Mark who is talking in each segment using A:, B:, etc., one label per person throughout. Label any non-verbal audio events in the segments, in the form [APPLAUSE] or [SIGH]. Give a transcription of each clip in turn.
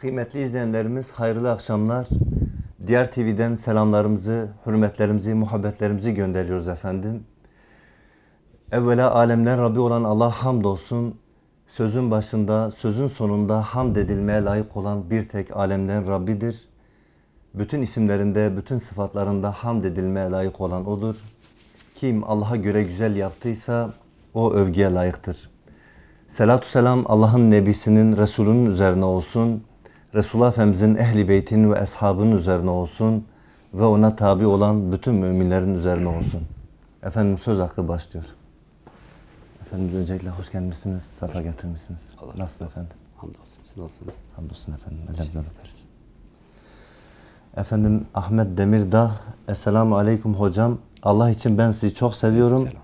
A: Kıymetli izleyenlerimiz hayırlı akşamlar. Diğer TV'den selamlarımızı, hürmetlerimizi, muhabbetlerimizi gönderiyoruz efendim. Evvela alemler Rabbi olan Allah hamdolsun. Sözün başında, sözün sonunda hamd edilmeye layık olan bir tek alemden Rabbidir. Bütün isimlerinde, bütün sıfatlarında hamd edilmeye layık olan O'dur. Kim Allah'a göre güzel yaptıysa o övgüye layıktır. Selatü selam Allah'ın Nebisinin, Resulünün üzerine olsun. Resulullah Efendimizin ehli beytinin ve eshabının üzerine olsun. Ve ona tabi olan bütün müminlerin üzerine olsun. Efendim söz hakkı başlıyor. Efendim öncelikle hoş gelmişsiniz, safa getirmişsiniz.
B: Allah razı
A: Nasıl
B: olsun.
A: efendim?
B: Hamdolsun. Siz nasılsınız?
A: Hamdolsun efendim. Ellerinizden öperiz. Efendim Ahmet Demirdağ. Esselamu Aleyküm hocam. Allah için ben sizi çok seviyorum.
B: Selam.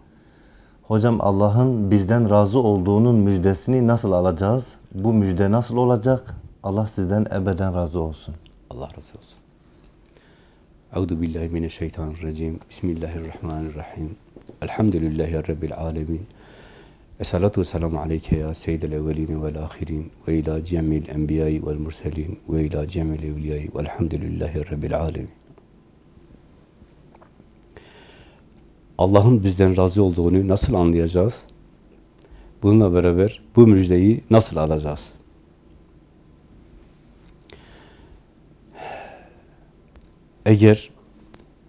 A: Hocam Allah'ın bizden razı olduğunun müjdesini nasıl alacağız? Bu müjde nasıl olacak? Allah sizden ebeden razı olsun.
B: Allah razı olsun. Euzu billahi mineşşeytanirracim. Bismillahirrahmanirrahim. Elhamdülillahi rabbil alamin. Esselatu vesselamu aleyke ya seyyidel evvelin vel ahirin ve ila cemil enbiyayı vel murselin ve ila cemil evliyayı velhamdülillahi rabbil alamin. Allah'ın bizden razı olduğunu nasıl anlayacağız? Bununla beraber bu müjdeyi nasıl alacağız? Eğer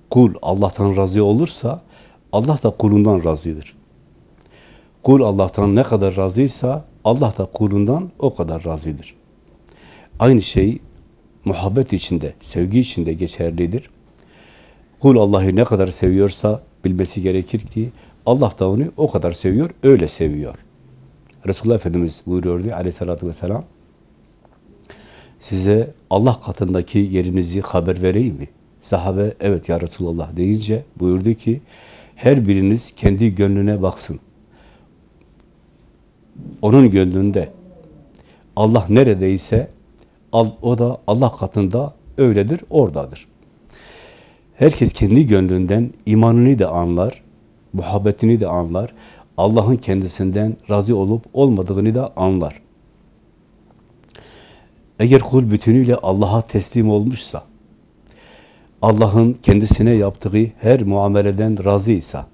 B: kul Allah'tan razı olursa Allah da kulundan razıdır. Kul Allah'tan ne kadar razıysa Allah da kulundan o kadar razıdır. Aynı şey muhabbet içinde, sevgi içinde geçerlidir. Kul Allah'ı ne kadar seviyorsa bilmesi gerekir ki Allah da onu o kadar seviyor, öyle seviyor. Resulullah Efendimiz buyuruyordu aleyhissalatü vesselam size Allah katındaki yerinizi haber vereyim mi? Sahabe evet ya Resulallah deyince buyurdu ki her biriniz kendi gönlüne baksın. Onun gönlünde Allah neredeyse o da Allah katında öyledir, oradadır. Herkes kendi gönlünden imanını da anlar, muhabbetini de anlar, Allah'ın kendisinden razı olup olmadığını da anlar. Eğer kul bütünüyle Allah'a teslim olmuşsa, Allah'ın kendisine yaptığı her muameleden razıysa,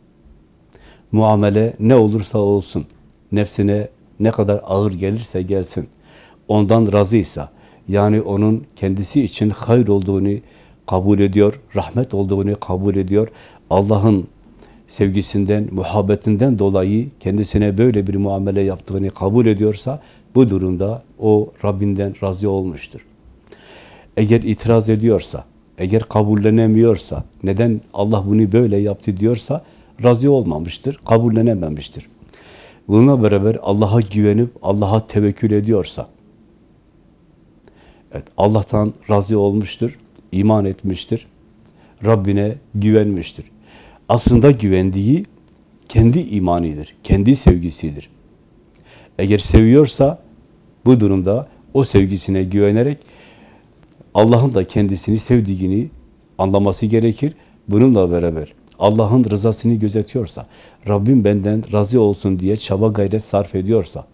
B: muamele ne olursa olsun, nefsine ne kadar ağır gelirse gelsin, ondan razıysa, yani onun kendisi için hayır olduğunu kabul ediyor, rahmet olduğunu kabul ediyor, Allah'ın sevgisinden, muhabbetinden dolayı kendisine böyle bir muamele yaptığını kabul ediyorsa, bu durumda o Rabbinden razı olmuştur. Eğer itiraz ediyorsa, eğer kabullenemiyorsa, neden Allah bunu böyle yaptı diyorsa, razı olmamıştır, kabullenememiştir. Bununla beraber Allah'a güvenip Allah'a tevekkül ediyorsa, evet Allah'tan razı olmuştur, iman etmiştir, Rabbine güvenmiştir. Aslında güvendiği kendi imanidir, kendi sevgisidir. Eğer seviyorsa bu durumda o sevgisine güvenerek Allah'ın da kendisini sevdiğini anlaması gerekir. Bununla beraber Allah'ın rızasını gözetiyorsa, Rabbim benden razı olsun diye çaba gayret sarf ediyorsa,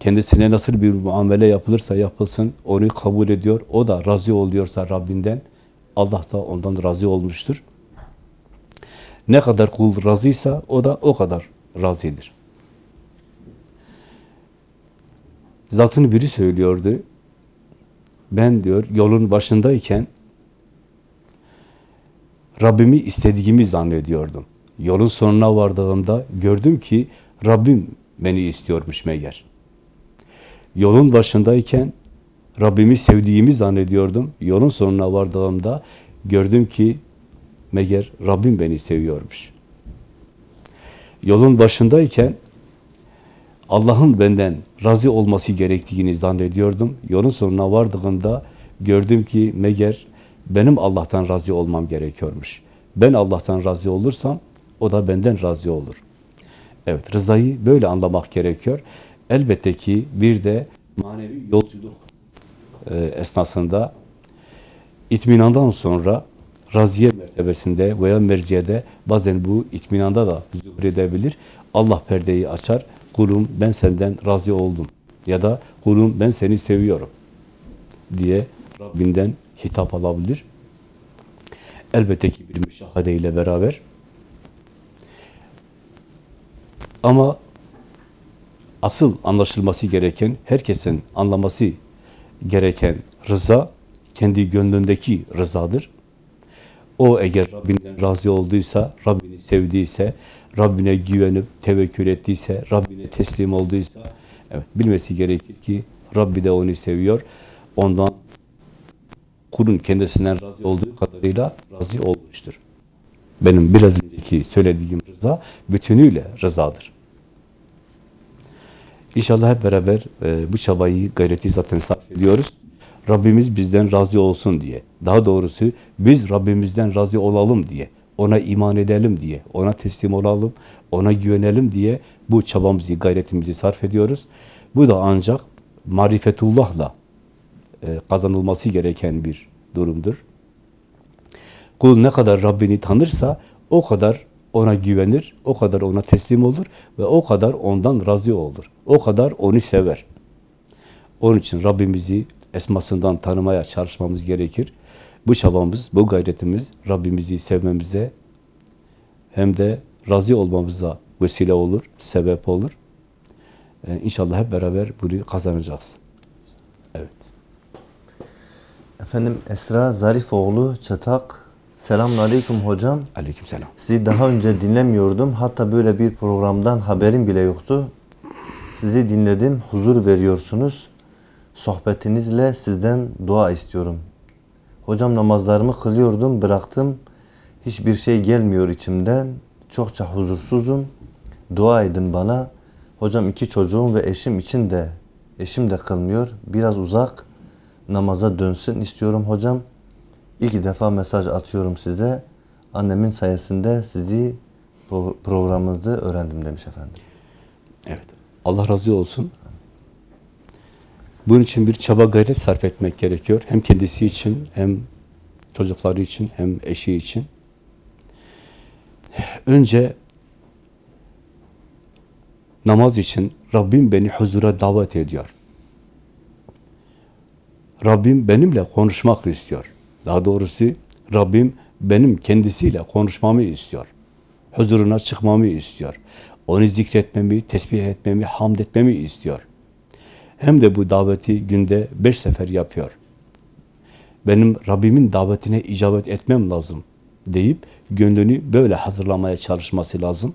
B: kendisine nasıl bir muamele yapılırsa yapılsın, onu kabul ediyor, o da razı oluyorsa Rabbinden, Allah da ondan razı olmuştur. Ne kadar kul razıysa o da o kadar razıdır. Zatın biri söylüyordu, ben diyor yolun başındayken Rabbimi istediğimi zannediyordum. Yolun sonuna vardığımda gördüm ki Rabbim beni istiyormuş meğer. Yolun başındayken Rabbimi sevdiğimi zannediyordum. Yolun sonuna vardığımda gördüm ki meğer Rabbim beni seviyormuş. Yolun başındayken Allah'ın benden razı olması gerektiğini zannediyordum. Yolun sonuna vardığımda gördüm ki meğer benim Allah'tan razı olmam gerekiyormuş. Ben Allah'tan razı olursam o da benden razı olur. Evet, rızayı böyle anlamak gerekiyor. Elbette ki bir de manevi yolculuk e, esnasında itminandan sonra raziye mertebesinde veya merziyede bazen bu itminanda da zuhur edebilir. Allah perdeyi açar. Kulum ben senden razı oldum. Ya da kulum ben seni seviyorum. diye Rabbinden hitap alabilir. Elbette ki bir müşahade ile beraber. Ama asıl anlaşılması gereken, herkesin anlaması gereken rıza, kendi gönlündeki rızadır. O eğer Rabbinden razı olduysa, Rabbini sevdiyse, Rabbine güvenip tevekkül ettiyse, Rabbine teslim olduysa, evet bilmesi gerekir ki Rabbi de onu seviyor. Ondan kulun kendisinden razı olduğu kadarıyla razı olmuştur. Benim biraz önceki söylediğim rıza bütünüyle rızadır. İnşallah hep beraber e, bu çabayı, gayreti zaten sarf ediyoruz. Rabbimiz bizden razı olsun diye. Daha doğrusu biz Rabbimizden razı olalım diye. Ona iman edelim diye. Ona teslim olalım. Ona güvenelim diye bu çabamızı, gayretimizi sarf ediyoruz. Bu da ancak marifetullahla e, kazanılması gereken bir durumdur. Kul ne kadar Rabbini tanırsa o kadar ona güvenir, o kadar ona teslim olur ve o kadar ondan razı olur. O kadar onu sever. Onun için Rabbimizi esmasından tanımaya çalışmamız gerekir. Bu çabamız, bu gayretimiz Rabbimizi sevmemize hem de razı olmamıza vesile olur, sebep olur. Ee, inşallah hep beraber bunu kazanacağız. Evet.
A: Efendim Esra Zarifoğlu Çatak. Selamun Aleyküm hocam.
B: Aleykümselam.
A: Sizi daha önce dinlemiyordum. Hatta böyle bir programdan haberim bile yoktu. Sizi dinledim. Huzur veriyorsunuz. Sohbetinizle sizden dua istiyorum. Hocam namazlarımı kılıyordum, bıraktım. Hiçbir şey gelmiyor içimden. Çokça huzursuzum. Dua edin bana. Hocam iki çocuğum ve eşim için de eşim de kılmıyor. Biraz uzak namaza dönsün istiyorum hocam. İlk defa mesaj atıyorum size. Annemin sayesinde sizi pro- programınızı öğrendim demiş efendim.
B: Evet. Allah razı olsun. Bunun için bir çaba gayret sarf etmek gerekiyor. Hem kendisi için, hem çocukları için, hem eşi için. Önce namaz için Rabbim beni huzura davet ediyor. Rabbim benimle konuşmak istiyor. Daha doğrusu Rabbim benim kendisiyle konuşmamı istiyor. Huzuruna çıkmamı istiyor. Onu zikretmemi, tesbih etmemi, hamd etmemi istiyor. Hem de bu daveti günde beş sefer yapıyor. Benim Rabbimin davetine icabet etmem lazım deyip gönlünü böyle hazırlamaya çalışması lazım.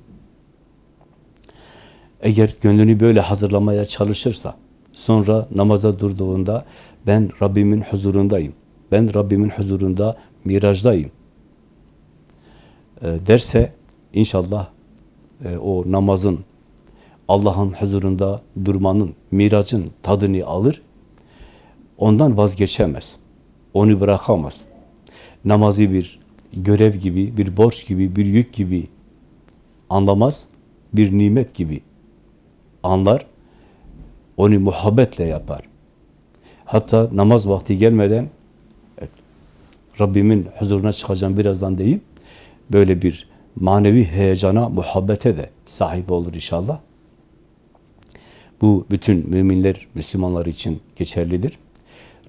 B: Eğer gönlünü böyle hazırlamaya çalışırsa, sonra namaza durduğunda ben Rabbimin huzurundayım, ben Rabbimin huzurunda mirajdayım e, derse inşallah e, o namazın, Allah'ın huzurunda durmanın, miracın tadını alır, ondan vazgeçemez, onu bırakamaz. Namazı bir görev gibi, bir borç gibi, bir yük gibi anlamaz, bir nimet gibi anlar, onu muhabbetle yapar. Hatta namaz vakti gelmeden evet, Rabbimin huzuruna çıkacağım birazdan deyip böyle bir manevi heyecana, muhabbete de sahip olur inşallah. Bu bütün müminler, Müslümanlar için geçerlidir.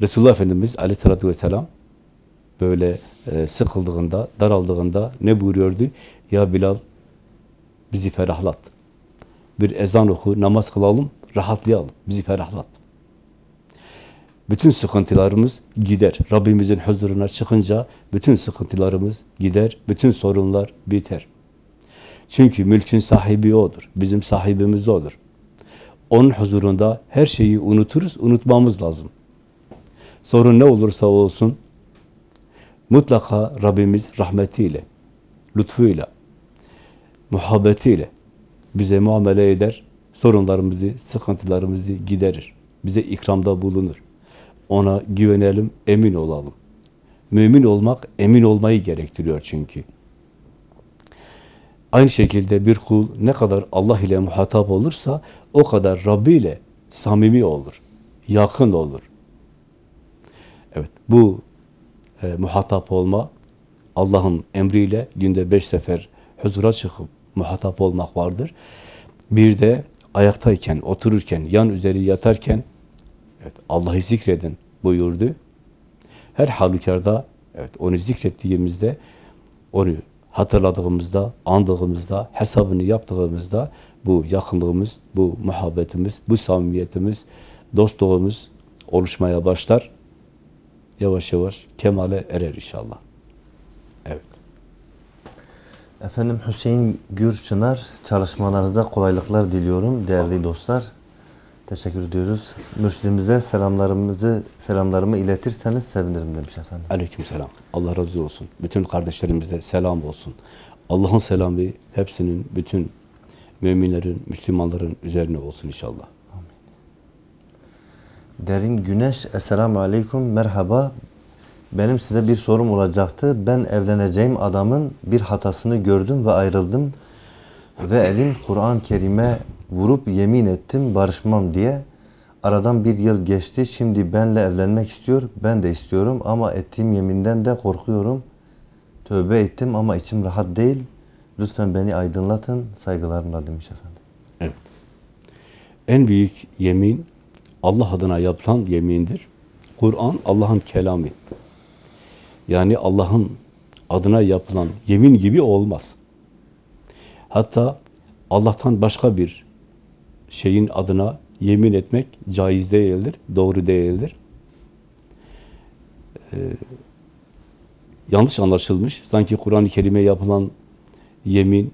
B: Resulullah Efendimiz aleyhissalatü vesselam böyle e, sıkıldığında, daraldığında ne buyuruyordu? Ya Bilal bizi ferahlat. Bir ezan oku, namaz kılalım, rahatlayalım, bizi ferahlat. Bütün sıkıntılarımız gider. Rabbimizin huzuruna çıkınca bütün sıkıntılarımız gider, bütün sorunlar biter. Çünkü mülkün sahibi O'dur, bizim sahibimiz O'dur. Onun huzurunda her şeyi unuturuz, unutmamız lazım. Sorun ne olursa olsun, mutlaka Rabbimiz rahmetiyle, lütfuyla, muhabbetiyle bize muamele eder, sorunlarımızı, sıkıntılarımızı giderir. Bize ikramda bulunur. Ona güvenelim, emin olalım. Mümin olmak, emin olmayı gerektiriyor çünkü. Aynı şekilde bir kul ne kadar Allah ile muhatap olursa, o kadar Rabbi ile samimi olur, yakın olur. Evet, bu e, muhatap olma, Allah'ın emriyle günde beş sefer huzura çıkıp muhatap olmak vardır. Bir de ayaktayken, otururken, yan üzeri yatarken evet, Allah'ı zikredin, buyurdu. Her halükarda evet onu zikrettiğimizde onu hatırladığımızda, andığımızda, hesabını yaptığımızda bu yakınlığımız, bu muhabbetimiz, bu samimiyetimiz, dostluğumuz oluşmaya başlar. Yavaş yavaş kemale erer inşallah. Evet.
A: Efendim Hüseyin Gürçınar çalışmalarınızda kolaylıklar diliyorum değerli dostlar. Teşekkür ediyoruz. Mürşidimize selamlarımızı selamlarımı iletirseniz sevinirim demiş efendim.
B: Aleykümselam. Allah razı olsun. Bütün kardeşlerimize selam olsun. Allah'ın selamı hepsinin, bütün müminlerin, Müslümanların üzerine olsun inşallah.
A: Derin Güneş, Esselamu Aleyküm, merhaba. Benim size bir sorum olacaktı. Ben evleneceğim adamın bir hatasını gördüm ve ayrıldım. Ve elim Kur'an-ı Kerim'e vurup yemin ettim barışmam diye. Aradan bir yıl geçti. Şimdi benle evlenmek istiyor. Ben de istiyorum ama ettiğim yeminden de korkuyorum. Tövbe ettim ama içim rahat değil. Lütfen beni aydınlatın. Saygılarımla demiş efendim.
B: Evet. En büyük yemin Allah adına yapılan yemindir. Kur'an Allah'ın kelamı. Yani Allah'ın adına yapılan yemin gibi olmaz. Hatta Allah'tan başka bir şeyin adına yemin etmek caiz değildir, doğru değildir. Ee, yanlış anlaşılmış. Sanki Kur'an-ı Kerim'e yapılan yemin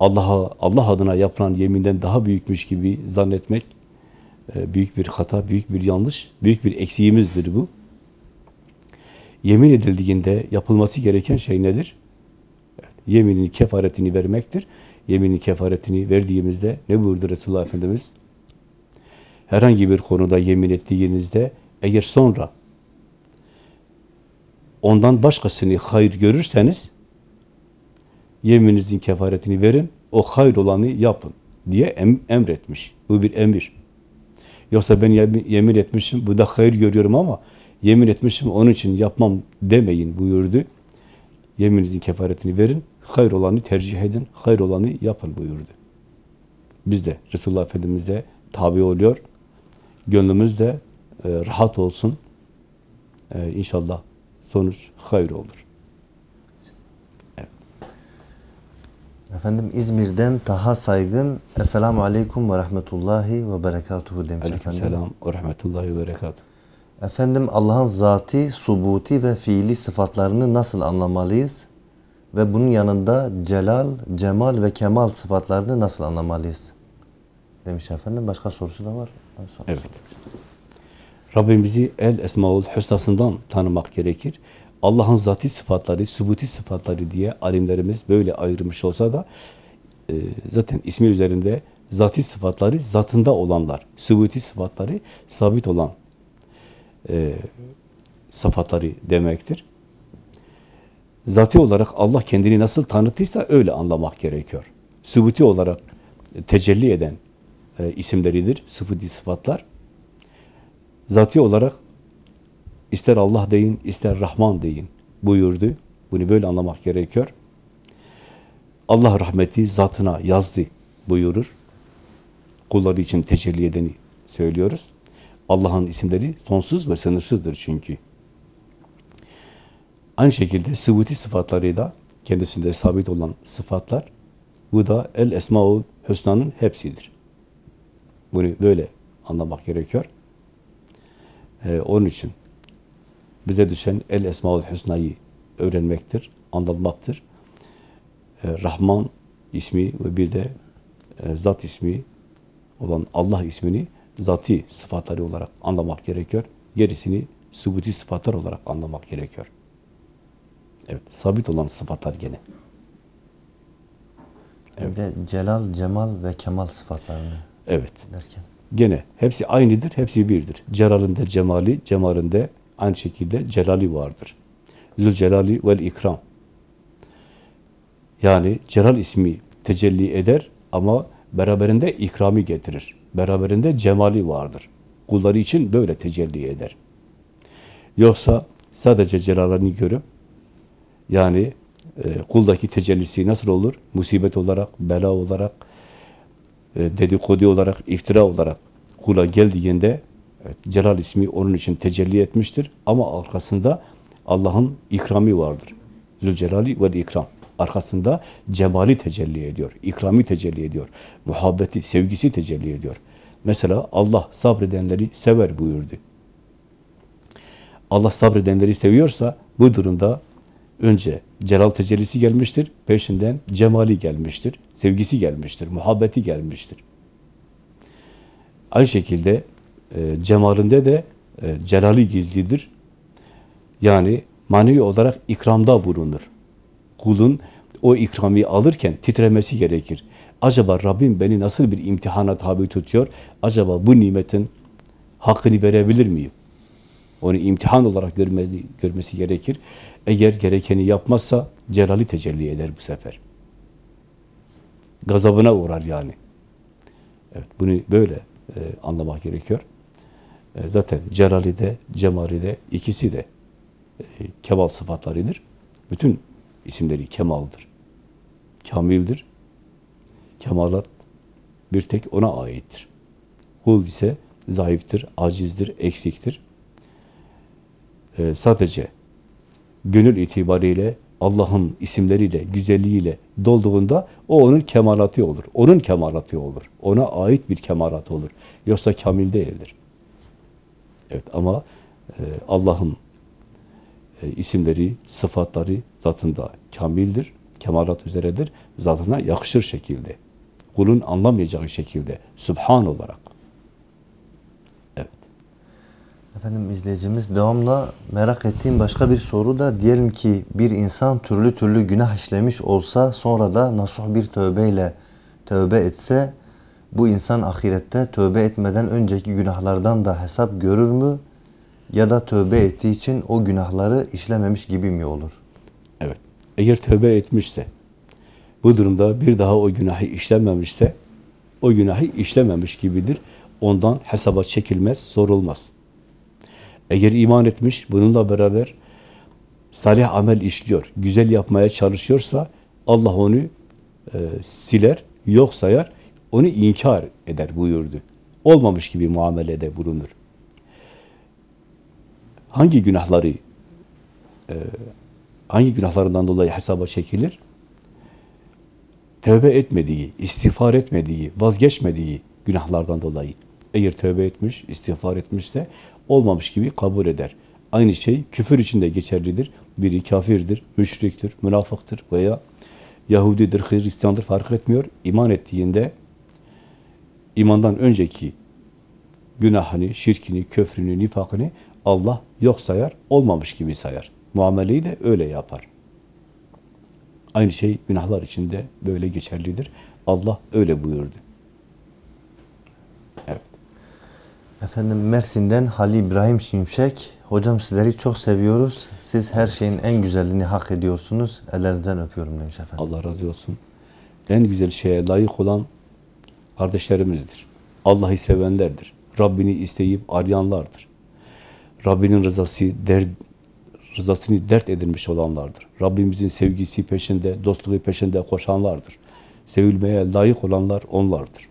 B: Allah'a Allah adına yapılan yeminden daha büyükmüş gibi zannetmek e, büyük bir hata, büyük bir yanlış, büyük bir eksiğimizdir bu. Yemin edildiğinde yapılması gereken şey nedir? Evet, yeminin kefaretini vermektir. Yeminin kefaretini verdiğimizde ne buyurdu Resulullah Efendimiz? Herhangi bir konuda yemin ettiğinizde eğer sonra ondan başkasını hayır görürseniz yemininizin kefaretini verin, o hayır olanı yapın diye em emretmiş. Bu bir emir. Yoksa ben yemin, etmişim, bu da hayır görüyorum ama yemin etmişim, onun için yapmam demeyin buyurdu. Yemininizin kefaretini verin, hayır olanı tercih edin, hayır olanı yapın buyurdu. Biz de Resulullah Efendimiz'e tabi oluyor. Gönlümüz de e, rahat olsun. E, inşallah sonuç hayır olur.
A: Efendim İzmir'den Taha Saygın Esselamu Aleyküm ve Rahmetullahi ve Berekatuhu demiş efendim.
B: Aleykümselam ve rahmetullahi ve berekatuhu.
A: Efendim Allah'ın zati, subuti ve fiili sıfatlarını nasıl anlamalıyız? Ve bunun yanında celal, cemal ve kemal sıfatlarını nasıl anlamalıyız? Demiş efendim. Başka sorusu da var.
B: Evet. Rabbimizi El Esmaül Hüsna'sından tanımak gerekir. Allah'ın zati sıfatları, subuti sıfatları diye alimlerimiz böyle ayırmış olsa da e, zaten ismi üzerinde zati sıfatları zatında olanlar, subuti sıfatları sabit olan e, sıfatları demektir. Zati olarak Allah kendini nasıl tanıttıysa öyle anlamak gerekiyor. Subuti olarak tecelli eden e, isimleridir, subuti sıfatlar. Zati olarak ister Allah deyin, ister Rahman deyin buyurdu. Bunu böyle anlamak gerekiyor. Allah rahmeti zatına yazdı buyurur. Kulları için tecelli edeni söylüyoruz. Allah'ın isimleri sonsuz ve sınırsızdır çünkü. Aynı şekilde subuti sıfatları da kendisinde sabit olan sıfatlar bu da el esmaul hüsna'nın hepsidir. Bunu böyle anlamak gerekiyor. Ee, onun için bize düşen El Esmaül Hüsna'yı öğrenmektir, anlatmaktır. Ee, Rahman ismi ve bir de e, zat ismi olan Allah ismini zati sıfatları olarak anlamak gerekiyor. Gerisini subuti sıfatlar olarak anlamak gerekiyor. Evet, sabit olan sıfatlar gene.
A: Bir de celal, cemal ve kemal sıfatlarını
B: Evet.
A: derken.
B: Gene hepsi aynıdır, hepsi birdir. Celalinde cemali, cemalinde aynı şekilde celali vardır. Zülcelali vel ikram. Yani celal ismi tecelli eder ama beraberinde ikrami getirir. Beraberinde cemali vardır. Kulları için böyle tecelli eder. Yoksa sadece celalini görüp yani e, kuldaki tecellisi nasıl olur? Musibet olarak, bela olarak, e, dedikodu olarak, iftira olarak kula geldiğinde Evet, Celal ismi onun için tecelli etmiştir ama arkasında Allah'ın ikrami vardır. Zülcelali ve ikram. Arkasında cemali tecelli ediyor, ikrami tecelli ediyor, muhabbeti, sevgisi tecelli ediyor. Mesela Allah sabredenleri sever buyurdu. Allah sabredenleri seviyorsa bu durumda önce celal tecellisi gelmiştir, peşinden cemali gelmiştir, sevgisi gelmiştir, muhabbeti gelmiştir. Aynı şekilde e, cemalinde de e, celali gizlidir. Yani manevi olarak ikramda bulunur. Kulun o ikrami alırken titremesi gerekir. Acaba Rabbim beni nasıl bir imtihana tabi tutuyor? Acaba bu nimetin hakkını verebilir miyim? Onu imtihan olarak görmeli, görmesi gerekir. Eğer gerekeni yapmazsa celali tecelli eder bu sefer. Gazabına uğrar yani. Evet, bunu böyle e, anlamak gerekiyor. E, zaten celali de, cemali de ikisi de e, kemal sıfatlarıdır. Bütün isimleri kemaldir. Kamildir. Kemalat bir tek ona aittir. Kul ise zayıftır, acizdir, eksiktir. E, sadece gönül itibariyle Allah'ın isimleriyle, güzelliğiyle dolduğunda o onun kemalatı olur. Onun kemalatı olur. Ona ait bir kemalat olur. Yoksa kamil değildir. Evet ama e, Allah'ın e, isimleri, sıfatları zatında kamildir, kemalat üzeredir. Zatına yakışır şekilde. Kulun anlamayacağı şekilde. Sübhan olarak. Evet.
A: Efendim izleyicimiz devamla merak ettiğim başka bir soru da diyelim ki bir insan türlü türlü günah işlemiş olsa sonra da nasuh bir tövbeyle tövbe etse bu insan ahirette tövbe etmeden önceki günahlardan da hesap görür mü? Ya da tövbe ettiği için o günahları işlememiş gibi mi olur?
B: Evet. Eğer tövbe etmişse, bu durumda bir daha o günahı işlememişse, o günahı işlememiş gibidir. Ondan hesaba çekilmez, sorulmaz. Eğer iman etmiş, bununla beraber salih amel işliyor, güzel yapmaya çalışıyorsa, Allah onu e, siler, yok sayar, onu inkar eder buyurdu. Olmamış gibi muamelede bulunur. Hangi günahları e, hangi günahlarından dolayı hesaba çekilir? Tövbe etmediği, istiğfar etmediği, vazgeçmediği günahlardan dolayı. Eğer tövbe etmiş, istiğfar etmişse olmamış gibi kabul eder. Aynı şey küfür için de geçerlidir. Biri kafirdir, müşriktir, münafıktır veya Yahudidir, Hristiyandır fark etmiyor. İman ettiğinde imandan önceki günahını, şirkini, köfrünü, nifakını Allah yok sayar, olmamış gibi sayar. Muameleyi de öyle yapar. Aynı şey günahlar için de böyle geçerlidir. Allah öyle buyurdu. Evet.
A: Efendim Mersin'den Halil İbrahim Şimşek. Hocam sizleri çok seviyoruz. Siz her şeyin en güzelliğini hak ediyorsunuz. Ellerinizden öpüyorum demiş efendim.
B: Allah razı olsun. En güzel şeye layık olan kardeşlerimizdir. Allah'ı sevenlerdir. Rabbini isteyip arayanlardır. Rabbinin rızası, dert, rızasını dert edilmiş olanlardır. Rabbimizin sevgisi peşinde, dostluğu peşinde koşanlardır. Sevilmeye layık olanlar onlardır.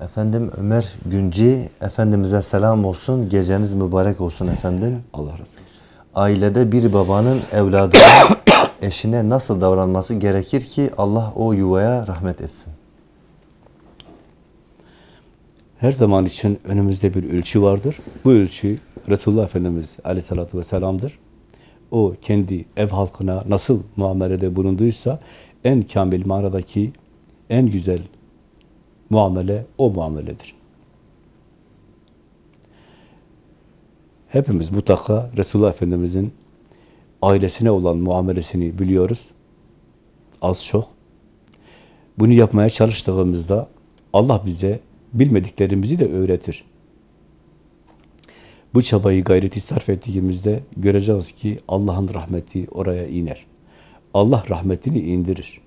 A: Efendim Ömer Günci, Efendimiz'e selam olsun. Geceniz mübarek olsun efendim.
B: Allah razı olsun.
A: Ailede bir babanın evladına, [COUGHS] eşine nasıl davranması gerekir ki Allah o yuvaya rahmet etsin?
B: Her zaman için önümüzde bir ölçü vardır. Bu ölçü Resulullah Efendimiz aleyhissalatü vesselam'dır. O kendi ev halkına nasıl muamelede bulunduysa en kamil manadaki en güzel muamele o muameledir. Hepimiz mutlaka Resulullah Efendimiz'in ailesine olan muamelesini biliyoruz. Az çok. Bunu yapmaya çalıştığımızda Allah bize bilmediklerimizi de öğretir. Bu çabayı, gayreti sarf ettiğimizde göreceğiz ki Allah'ın rahmeti oraya iner. Allah rahmetini indirir.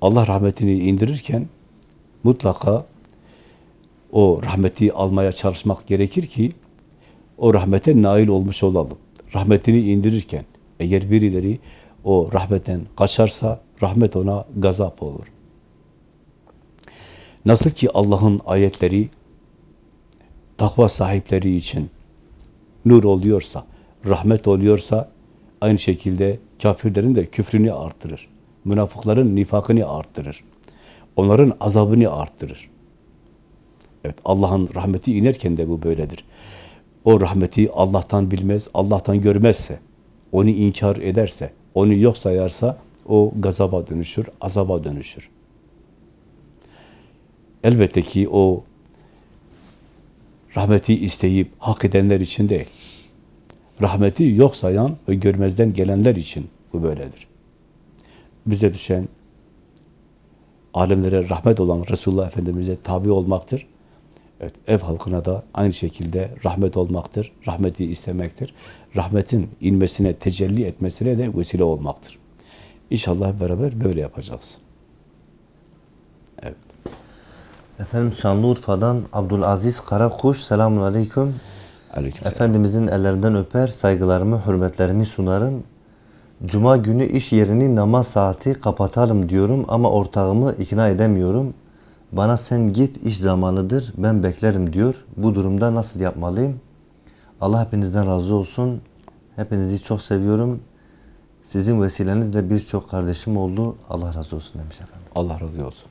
B: Allah rahmetini indirirken mutlaka o rahmeti almaya çalışmak gerekir ki o rahmete nail olmuş olalım. Rahmetini indirirken eğer birileri o rahmetten kaçarsa rahmet ona gazap olur. Nasıl ki Allah'ın ayetleri takva sahipleri için nur oluyorsa, rahmet oluyorsa aynı şekilde kafirlerin de küfrünü arttırır. Münafıkların nifakını arttırır. Onların azabını arttırır. Evet, Allah'ın rahmeti inerken de bu böyledir. O rahmeti Allah'tan bilmez, Allah'tan görmezse, onu inkar ederse, onu yok sayarsa o gazaba dönüşür, azaba dönüşür. Elbette ki o rahmeti isteyip hak edenler için değil. Rahmeti yok sayan ve görmezden gelenler için bu böyledir. Bize düşen alemlere rahmet olan Resulullah Efendimiz'e tabi olmaktır. Evet, ev halkına da aynı şekilde rahmet olmaktır, rahmeti istemektir. Rahmetin inmesine, tecelli etmesine de vesile olmaktır. İnşallah beraber böyle yapacağız. Evet.
A: Efendim Şanlıurfa'dan Abdülaziz Karakuş. Selamun Aleyküm.
B: Aleykümselam.
A: Efendimizin ellerinden öper, saygılarımı, hürmetlerimi sunarım. Cuma günü iş yerini namaz saati kapatalım diyorum ama ortağımı ikna edemiyorum. Bana sen git iş zamanıdır ben beklerim diyor. Bu durumda nasıl yapmalıyım? Allah hepinizden razı olsun. Hepinizi çok seviyorum. Sizin vesilenizle birçok kardeşim oldu. Allah razı olsun demiş efendim.
B: Allah razı olsun.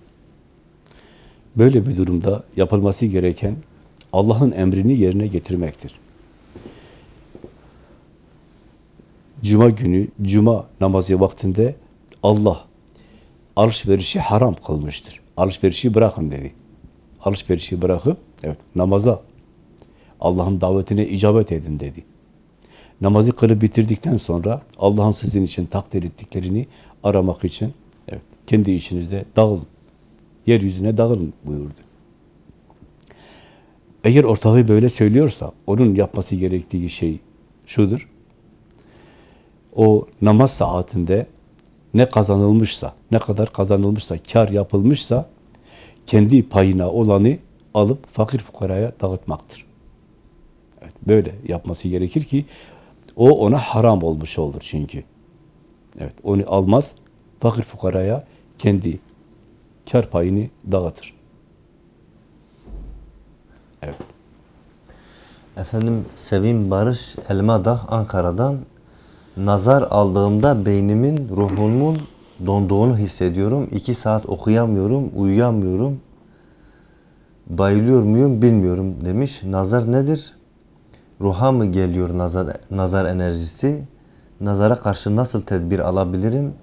B: Böyle bir durumda yapılması gereken Allah'ın emrini yerine getirmektir. Cuma günü, cuma namazı vaktinde Allah alışverişi haram kılmıştır. Alışverişi bırakın dedi. Alışverişi bırakıp evet namaza Allah'ın davetine icabet edin dedi. Namazı kılıp bitirdikten sonra Allah'ın sizin için takdir ettiklerini aramak için evet, kendi işinizde dağılın. Yeryüzüne dağılın buyurdu. Eğer ortağı böyle söylüyorsa onun yapması gerektiği şey şudur. O namaz saatinde ne kazanılmışsa, ne kadar kazanılmışsa, kar yapılmışsa kendi payına olanı alıp fakir fukaraya dağıtmaktır. Evet, böyle yapması gerekir ki o ona haram olmuş olur çünkü. Evet, onu almaz, fakir fukaraya kendi kar payını dağıtır. Evet.
A: Efendim Sevim Barış Elmadağ Ankara'dan nazar aldığımda beynimin, ruhumun donduğunu hissediyorum. İki saat okuyamıyorum, uyuyamıyorum. Bayılıyor muyum bilmiyorum demiş. Nazar nedir? Ruha mı geliyor nazar, nazar enerjisi? Nazara karşı nasıl tedbir alabilirim?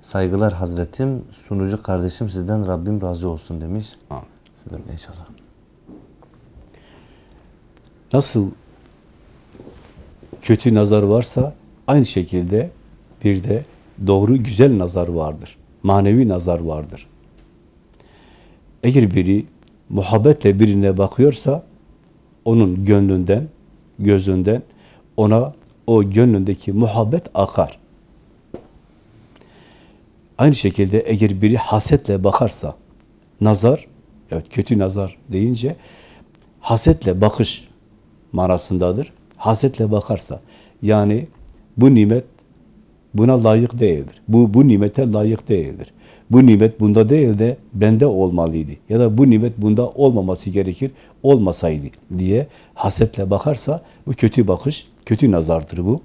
A: Saygılar Hazretim, sunucu kardeşim sizden Rabbim razı olsun demiş.
B: Amin.
A: Sizden de inşallah.
B: Nasıl kötü nazar varsa aynı şekilde bir de doğru güzel nazar vardır. Manevi nazar vardır. Eğer biri muhabbetle birine bakıyorsa onun gönlünden, gözünden ona o gönlündeki muhabbet akar. Aynı şekilde eğer biri hasetle bakarsa nazar, evet kötü nazar deyince hasetle bakış manasındadır. Hasetle bakarsa yani bu nimet buna layık değildir. Bu bu nimete layık değildir. Bu nimet bunda değil de bende olmalıydı. Ya da bu nimet bunda olmaması gerekir, olmasaydı diye hasetle bakarsa bu kötü bakış, kötü nazardır bu.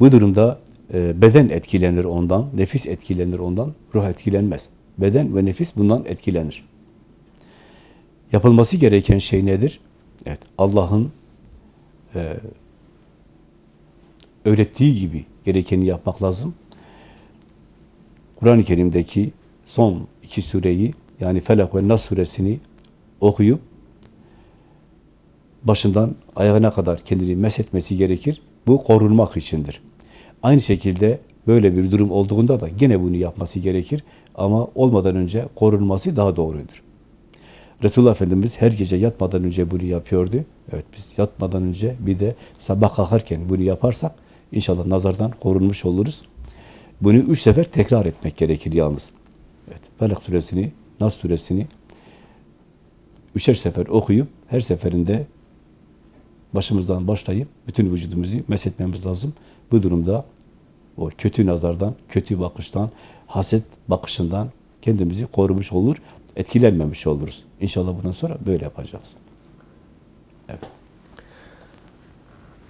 B: Bu durumda e, beden etkilenir ondan, nefis etkilenir ondan, ruh etkilenmez. Beden ve nefis bundan etkilenir. Yapılması gereken şey nedir? Evet, Allah'ın e, öğrettiği gibi gerekeni yapmak lazım. Kur'an-ı Kerim'deki son iki sureyi yani Felak ve Nas suresini okuyup başından ayağına kadar kendini meshetmesi gerekir. Bu korunmak içindir. Aynı şekilde böyle bir durum olduğunda da gene bunu yapması gerekir. Ama olmadan önce korunması daha doğrudur. Resulullah Efendimiz her gece yatmadan önce bunu yapıyordu. Evet biz yatmadan önce bir de sabah kalkarken bunu yaparsak inşallah nazardan korunmuş oluruz. Bunu üç sefer tekrar etmek gerekir yalnız. Evet, Felak suresini, Nas suresini üçer sefer okuyup her seferinde başımızdan başlayıp bütün vücudumuzu meshetmemiz lazım. Bu durumda o kötü nazardan, kötü bakıştan, haset bakışından kendimizi korumuş olur. etkilenmemiş oluruz. İnşallah bundan sonra böyle yapacağız.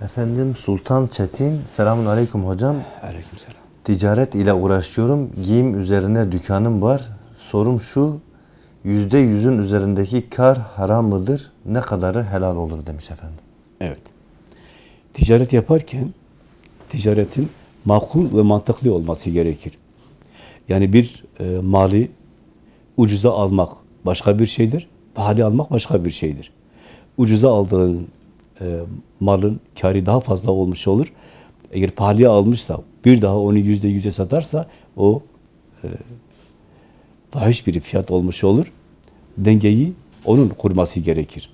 A: Efendim Sultan Çetin. Selamun aleyküm hocam.
B: Aleykümselam.
A: Ticaret ile uğraşıyorum. Giyim üzerine dükkanım var. Sorum şu. Yüzde yüzün üzerindeki kar haram mıdır? Ne kadarı helal olur demiş efendim.
B: Evet. Ticaret yaparken ticaretin makul ve mantıklı olması gerekir. Yani bir e, mali ucuza almak başka bir şeydir. Pahalı almak başka bir şeydir. Ucuza aldığın e, malın karı daha fazla olmuş olur. Eğer pahalıya almışsa bir daha onu yüzde yüze satarsa o e, fahiş bir fiyat olmuş olur. Dengeyi onun kurması gerekir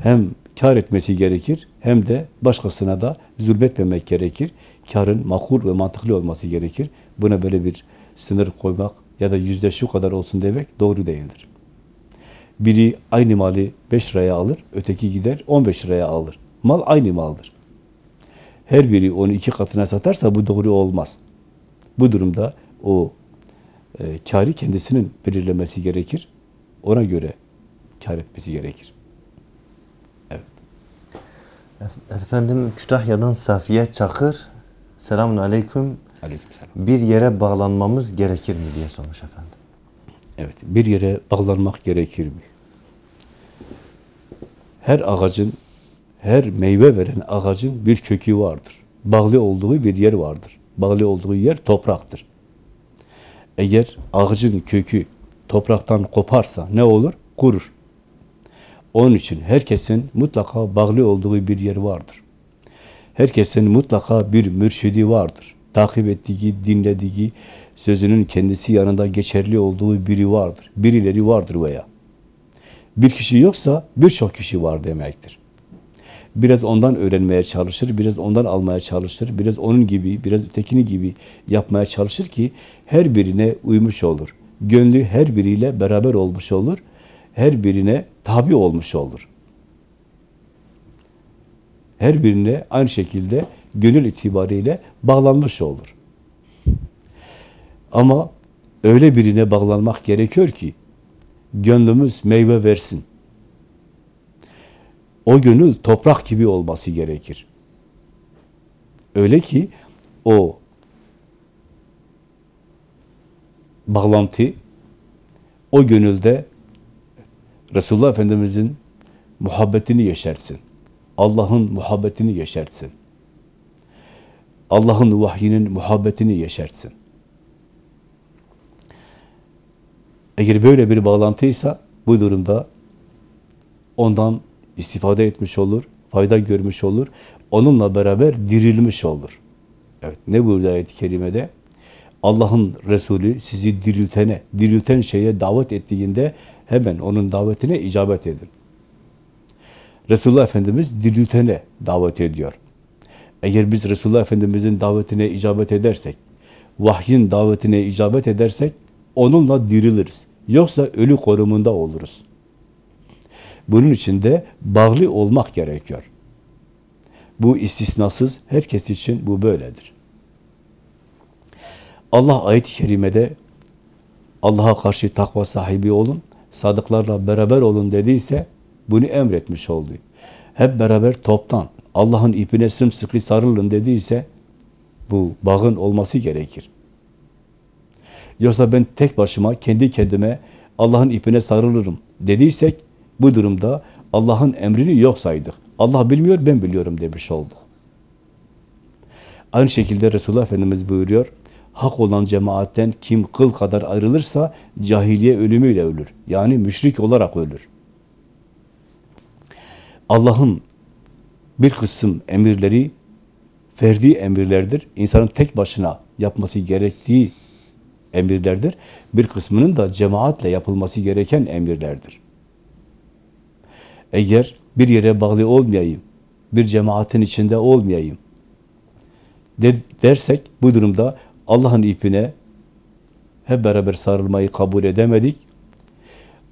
B: hem kar etmesi gerekir hem de başkasına da zulmetmemek gerekir. Karın makul ve mantıklı olması gerekir. Buna böyle bir sınır koymak ya da yüzde şu kadar olsun demek doğru değildir. Biri aynı mali 5 liraya alır, öteki gider 15 liraya alır. Mal aynı maldır. Her biri onu iki katına satarsa bu doğru olmaz. Bu durumda o e, karı kendisinin belirlemesi gerekir. Ona göre kar etmesi gerekir.
A: Ef- Efendim Kütahya'dan Safiye Çakır. Selamun aleyküm.
B: Aleykümselam.
A: Bir yere bağlanmamız gerekir mi diye sormuş efendim.
B: Evet, bir yere bağlanmak gerekir mi? Her ağacın, her meyve veren ağacın bir kökü vardır. Bağlı olduğu bir yer vardır. Bağlı olduğu yer topraktır. Eğer ağacın kökü topraktan koparsa ne olur? Kurur. Onun için herkesin mutlaka bağlı olduğu bir yer vardır. Herkesin mutlaka bir mürşidi vardır. Takip ettiği, dinlediği, sözünün kendisi yanında geçerli olduğu biri vardır. Birileri vardır veya. Bir kişi yoksa birçok kişi var demektir. Biraz ondan öğrenmeye çalışır, biraz ondan almaya çalışır, biraz onun gibi, biraz ötekini gibi yapmaya çalışır ki her birine uymuş olur. Gönlü her biriyle beraber olmuş olur. Her birine tabi olmuş olur. Her birine aynı şekilde gönül itibariyle bağlanmış olur. Ama öyle birine bağlanmak gerekiyor ki gönlümüz meyve versin. O gönül toprak gibi olması gerekir. Öyle ki o bağlantı o gönülde Resulullah Efendimizin muhabbetini yeşersin. Allah'ın muhabbetini yeşersin. Allah'ın vahyinin muhabbetini yeşersin. Eğer böyle bir bağlantıysa bu durumda ondan istifade etmiş olur, fayda görmüş olur, onunla beraber dirilmiş olur. Evet, ne buyurdu ayet-i kerimede? Allah'ın Resulü sizi diriltene, dirilten şeye davet ettiğinde hemen onun davetine icabet edin. Resulullah Efendimiz diriltene davet ediyor. Eğer biz Resulullah Efendimizin davetine icabet edersek, vahyin davetine icabet edersek, onunla diriliriz. Yoksa ölü korumunda oluruz. Bunun için de bağlı olmak gerekiyor. Bu istisnasız, herkes için bu böyledir. Allah ayet-i kerimede Allah'a karşı takva sahibi olun, sadıklarla beraber olun dediyse bunu emretmiş oldu. Hep beraber toptan Allah'ın ipine sımsıkı sarılın dediyse bu bağın olması gerekir. Yoksa ben tek başıma kendi kendime Allah'ın ipine sarılırım dediysek bu durumda Allah'ın emrini yok saydık. Allah bilmiyor ben biliyorum demiş olduk. Aynı şekilde Resulullah Efendimiz buyuruyor hak olan cemaatten kim kıl kadar ayrılırsa cahiliye ölümüyle ölür. Yani müşrik olarak ölür. Allah'ın bir kısım emirleri ferdi emirlerdir. İnsanın tek başına yapması gerektiği emirlerdir. Bir kısmının da cemaatle yapılması gereken emirlerdir. Eğer bir yere bağlı olmayayım, bir cemaatin içinde olmayayım de, dersek bu durumda Allah'ın ipine hep beraber sarılmayı kabul edemedik.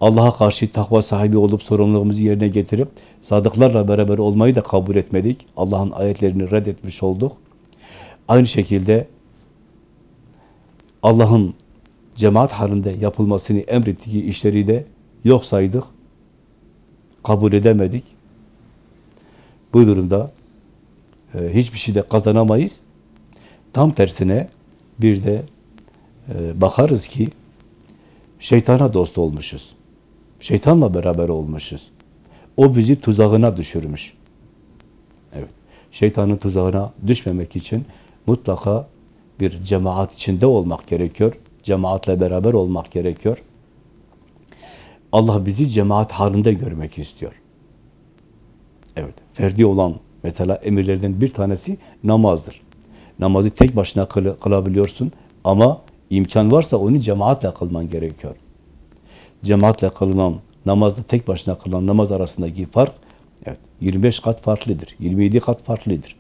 B: Allah'a karşı takva sahibi olup sorumluluğumuzu yerine getirip sadıklarla beraber olmayı da kabul etmedik. Allah'ın ayetlerini reddetmiş olduk. Aynı şekilde Allah'ın cemaat halinde yapılmasını emrettiği işleri de yok saydık, kabul edemedik. Bu durumda e, hiçbir şey de kazanamayız. Tam tersine bir de e, bakarız ki şeytana dost olmuşuz. Şeytanla beraber olmuşuz. O bizi tuzağına düşürmüş. Evet. Şeytanın tuzağına düşmemek için mutlaka bir cemaat içinde olmak gerekiyor. Cemaatle beraber olmak gerekiyor. Allah bizi cemaat halinde görmek istiyor. Evet. Ferdi olan mesela emirlerden bir tanesi namazdır. Namazı tek başına kıl- kılabiliyorsun ama imkan varsa onu cemaatle kılman gerekiyor. Cemaatle kılınan namazla tek başına kılınan namaz arasındaki fark evet, 25 kat farklıdır. 27 kat farklıdır.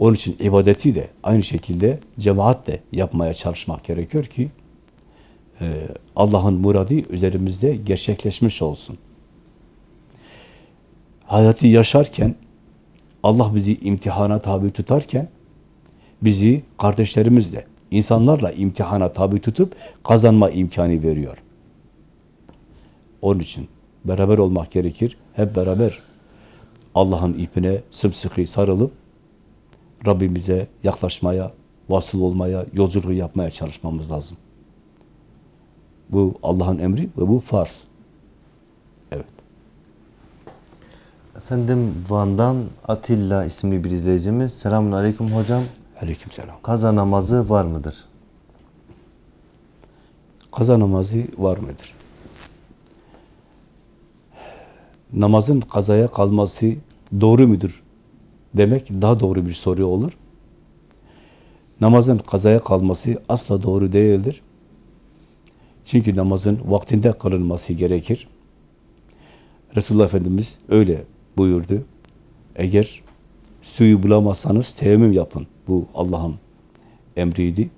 B: Onun için ibadeti de aynı şekilde cemaatle yapmaya çalışmak gerekiyor ki e, Allah'ın muradı üzerimizde gerçekleşmiş olsun. Hayatı yaşarken Allah bizi imtihana tabi tutarken bizi kardeşlerimizle, insanlarla imtihana tabi tutup kazanma imkanı veriyor. Onun için beraber olmak gerekir. Hep beraber Allah'ın ipine sımsıkı sarılıp Rabbimize yaklaşmaya, vasıl olmaya, yolculuğu yapmaya çalışmamız lazım. Bu Allah'ın emri ve bu farz. Evet.
A: Efendim Van'dan Atilla isimli bir izleyicimiz. Selamun Aleyküm hocam.
B: Aleykümselam.
A: Kaza namazı var mıdır?
B: Kaza namazı var mıdır? Namazın kazaya kalması doğru mudur demek daha doğru bir soru olur. Namazın kazaya kalması asla doğru değildir. Çünkü namazın vaktinde kılınması gerekir. Resulullah Efendimiz öyle buyurdu. Eğer suyu bulamazsanız teyemmüm yapın. Bu Allah'ın emriydi.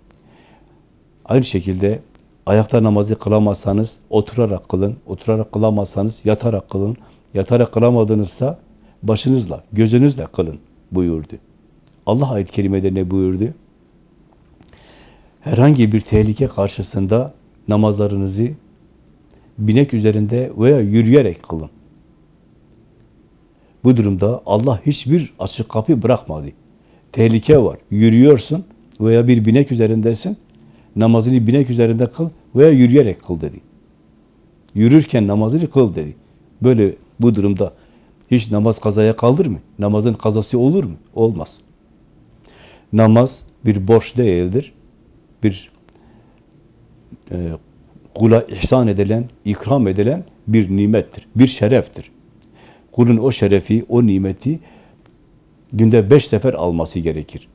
B: Aynı şekilde ayakta namazı kılamazsanız oturarak kılın. Oturarak kılamazsanız yatarak kılın. Yatarak kılamadınızsa başınızla, gözünüzle kılın buyurdu. Allah ayet-i kerimede ne buyurdu? Herhangi bir tehlike karşısında namazlarınızı binek üzerinde veya yürüyerek kılın. Bu durumda Allah hiçbir açık kapı bırakmadı. Tehlike var. Yürüyorsun veya bir binek üzerindesin. Namazını binek üzerinde kıl veya yürüyerek kıl dedi. Yürürken namazını kıl dedi. Böyle bu durumda hiç namaz kazaya kalır mı? Namazın kazası olur mu? Olmaz. Namaz bir borç değildir. Bir e, kula ihsan edilen, ikram edilen bir nimettir, bir şereftir. Kulun o şerefi, o nimeti günde beş sefer alması gerekir.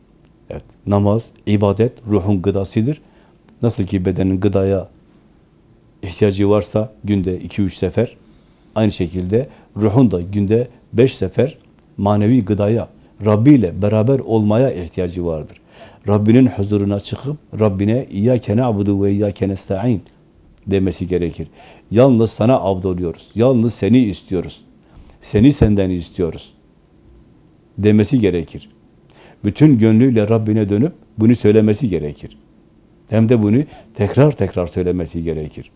B: Evet, namaz, ibadet, ruhun gıdasıdır. Nasıl ki bedenin gıdaya ihtiyacı varsa günde iki üç sefer, aynı şekilde ruhun da günde beş sefer manevi gıdaya, Rabbi ile beraber olmaya ihtiyacı vardır. Rabbinin huzuruna çıkıp Rabbine İyyâke na'budu ve İyyâke nesta'in demesi gerekir. Yalnız sana abdoluyoruz. Yalnız seni istiyoruz. Seni senden istiyoruz. Demesi gerekir. Bütün gönlüyle Rabbine dönüp bunu söylemesi gerekir. Hem de bunu tekrar tekrar söylemesi gerekir.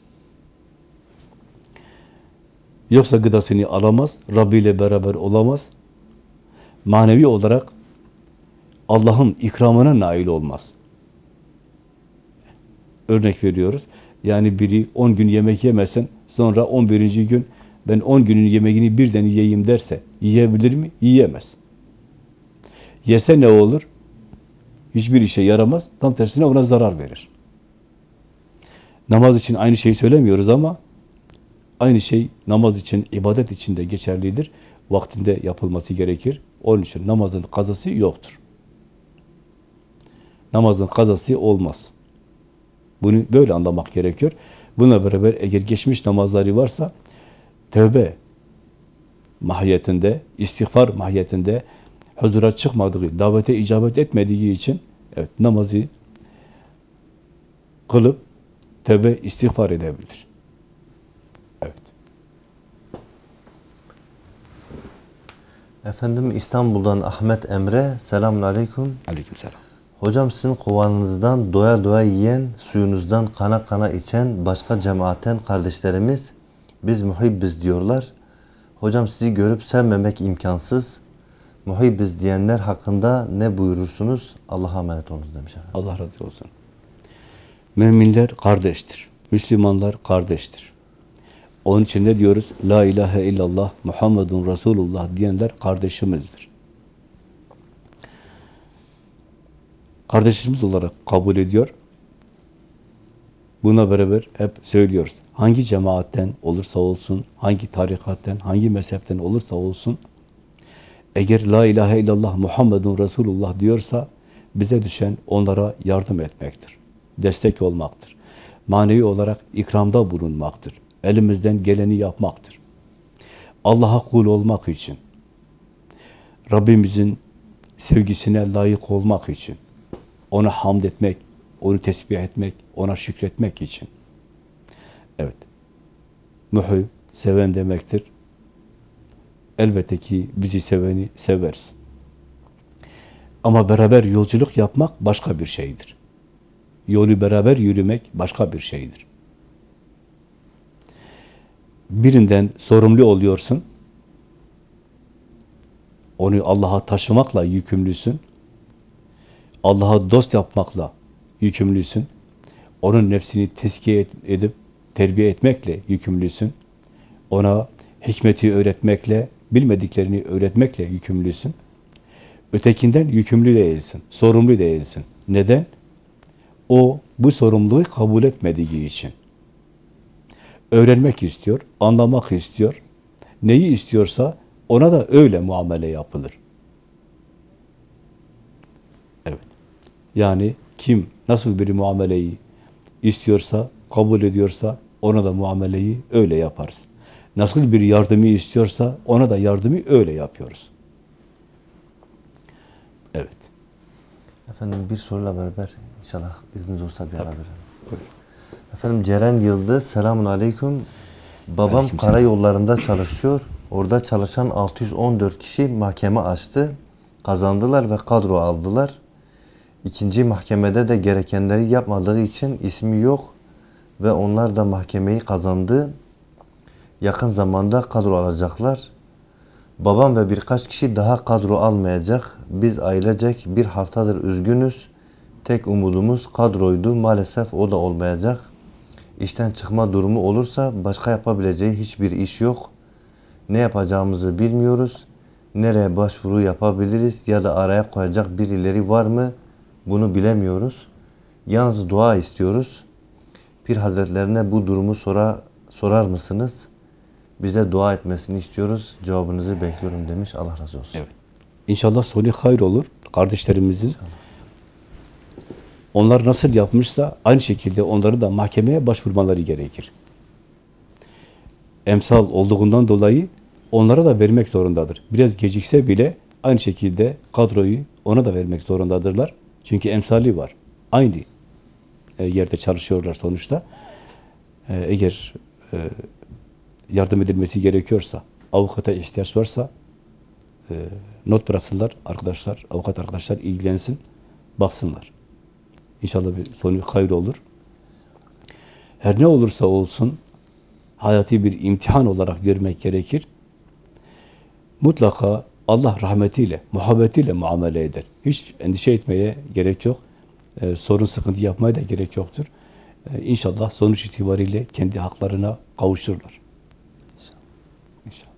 B: Yoksa gıdasını alamaz, Rabbi ile beraber olamaz. Manevi olarak Allah'ın ikramına nail olmaz. Örnek veriyoruz. Yani biri 10 gün yemek yemesin, sonra 11. gün ben 10 günün yemeğini birden yiyeyim derse yiyebilir mi? Yiyemez. Yese ne olur? Hiçbir işe yaramaz. Tam tersine ona zarar verir. Namaz için aynı şeyi söylemiyoruz ama aynı şey namaz için, ibadet için de geçerlidir. Vaktinde yapılması gerekir. Onun için namazın kazası yoktur. Namazın kazası olmaz. Bunu böyle anlamak gerekiyor. Buna beraber eğer geçmiş namazları varsa tövbe mahiyetinde, istiğfar mahiyetinde huzura çıkmadığı, davete icabet etmediği için evet namazı kılıp tövbe istiğfar edebilir.
A: Efendim İstanbul'dan Ahmet Emre. Selamun Aleyküm.
B: Aleykümselam.
A: Hocam sizin kovanınızdan doya doya yiyen, suyunuzdan kana kana içen başka cemaatten kardeşlerimiz biz muhibbiz diyorlar. Hocam sizi görüp sevmemek imkansız. Muhibbiz diyenler hakkında ne buyurursunuz? Allah'a emanet olunuz demiş efendim.
B: Allah razı olsun. Müminler kardeştir. Müslümanlar kardeştir. Onun için ne diyoruz? La ilahe illallah Muhammedun Resulullah diyenler kardeşimizdir. Kardeşimiz olarak kabul ediyor. Buna beraber hep söylüyoruz. Hangi cemaatten olursa olsun, hangi tarikatten, hangi mezhepten olursa olsun, eğer La ilahe illallah Muhammedun Resulullah diyorsa, bize düşen onlara yardım etmektir. Destek olmaktır. Manevi olarak ikramda bulunmaktır. Elimizden geleni yapmaktır. Allah'a kul olmak için, Rabbimizin sevgisine layık olmak için, ona hamd etmek, onu tesbih etmek, ona şükretmek için. Evet. Muhib, seven demektir. Elbette ki bizi seveni severiz. Ama beraber yolculuk yapmak başka bir şeydir. Yolu beraber yürümek başka bir şeydir. Birinden sorumlu oluyorsun. Onu Allah'a taşımakla yükümlüsün. Allah'a dost yapmakla yükümlüsün. Onun nefsini tezkiye edip terbiye etmekle yükümlüsün. Ona hikmeti öğretmekle, bilmediklerini öğretmekle yükümlüsün. Ötekinden yükümlü değilsin, sorumlu değilsin. Neden? O bu sorumluluğu kabul etmediği için. Öğrenmek istiyor, anlamak istiyor. Neyi istiyorsa ona da öyle muamele yapılır. Evet. Yani kim nasıl bir muameleyi istiyorsa, kabul ediyorsa ona da muameleyi öyle yaparız. Nasıl bir yardımı istiyorsa ona da yardımı öyle yapıyoruz. Evet.
A: Efendim bir soruyla beraber inşallah izniniz olsa bir ara verelim. Efendim Ceren Yıldız, selamun aleyküm. Babam
B: Aleykümselam.
A: karayollarında çalışıyor. Orada çalışan 614 kişi mahkeme açtı. Kazandılar ve kadro aldılar. İkinci mahkemede de gerekenleri yapmadığı için ismi yok ve onlar da mahkemeyi kazandı. Yakın zamanda kadro alacaklar. Babam ve birkaç kişi daha kadro almayacak. Biz ailecek bir haftadır üzgünüz. Tek umudumuz kadroydu. Maalesef o da olmayacak. İşten çıkma durumu olursa başka yapabileceği hiçbir iş yok. Ne yapacağımızı bilmiyoruz. Nereye başvuru yapabiliriz ya da araya koyacak birileri var mı? Bunu bilemiyoruz. Yalnız dua istiyoruz. Pir Hazretlerine bu durumu sora, sorar mısınız? Bize dua etmesini istiyoruz. Cevabınızı bekliyorum demiş. Allah razı olsun.
B: Evet. İnşallah sonu hayır olur. Kardeşlerimizin onlar nasıl yapmışsa aynı şekilde onları da mahkemeye başvurmaları gerekir. Emsal olduğundan dolayı onlara da vermek zorundadır. Biraz gecikse bile aynı şekilde kadroyu ona da vermek zorundadırlar. Çünkü emsali var. Aynı e, yerde çalışıyorlar sonuçta. E, Eğer e, yardım edilmesi gerekiyorsa, avukata ihtiyaç varsa not bıraksınlar arkadaşlar, avukat arkadaşlar ilgilensin, baksınlar. İnşallah bir sonu hayır olur. Her ne olursa olsun hayati bir imtihan olarak görmek gerekir. Mutlaka Allah rahmetiyle, muhabbetiyle muamele eder. Hiç endişe etmeye gerek yok. Ee, sorun, sıkıntı yapmaya da gerek yoktur. Ee, inşallah sonuç itibariyle kendi haklarına kavuşurlar. İnşallah.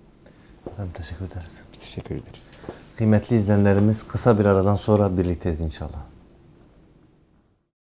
A: Efendim teşekkür ederiz.
B: Biz teşekkür ederiz.
A: Kıymetli izleyenlerimiz kısa bir aradan sonra birlikteyiz inşallah.